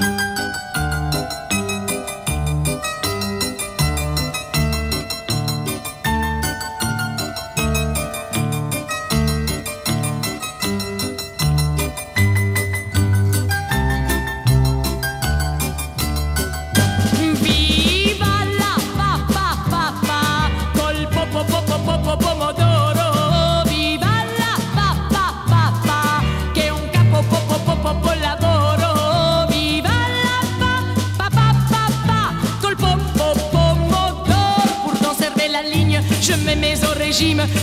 you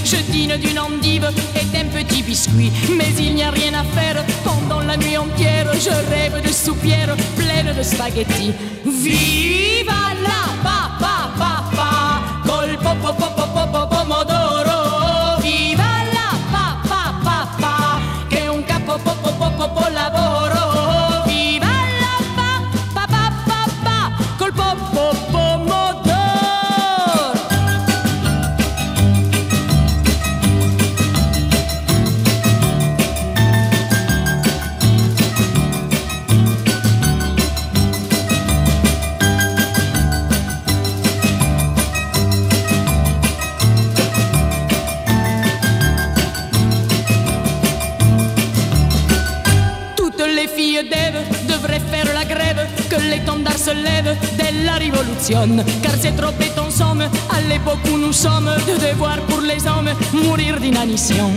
je dîne d'une endive et d'un petit biscuit. Mais il n'y a rien à faire pendant la nuit entière. Je rêve de soupières pleines de spaghettis. Viva les filles d'Ève devraient faire la grève, que l'étendard se lève dès la révolution. Car c'est trop somme, à l'époque où nous sommes, de devoir pour les hommes mourir d'inanition.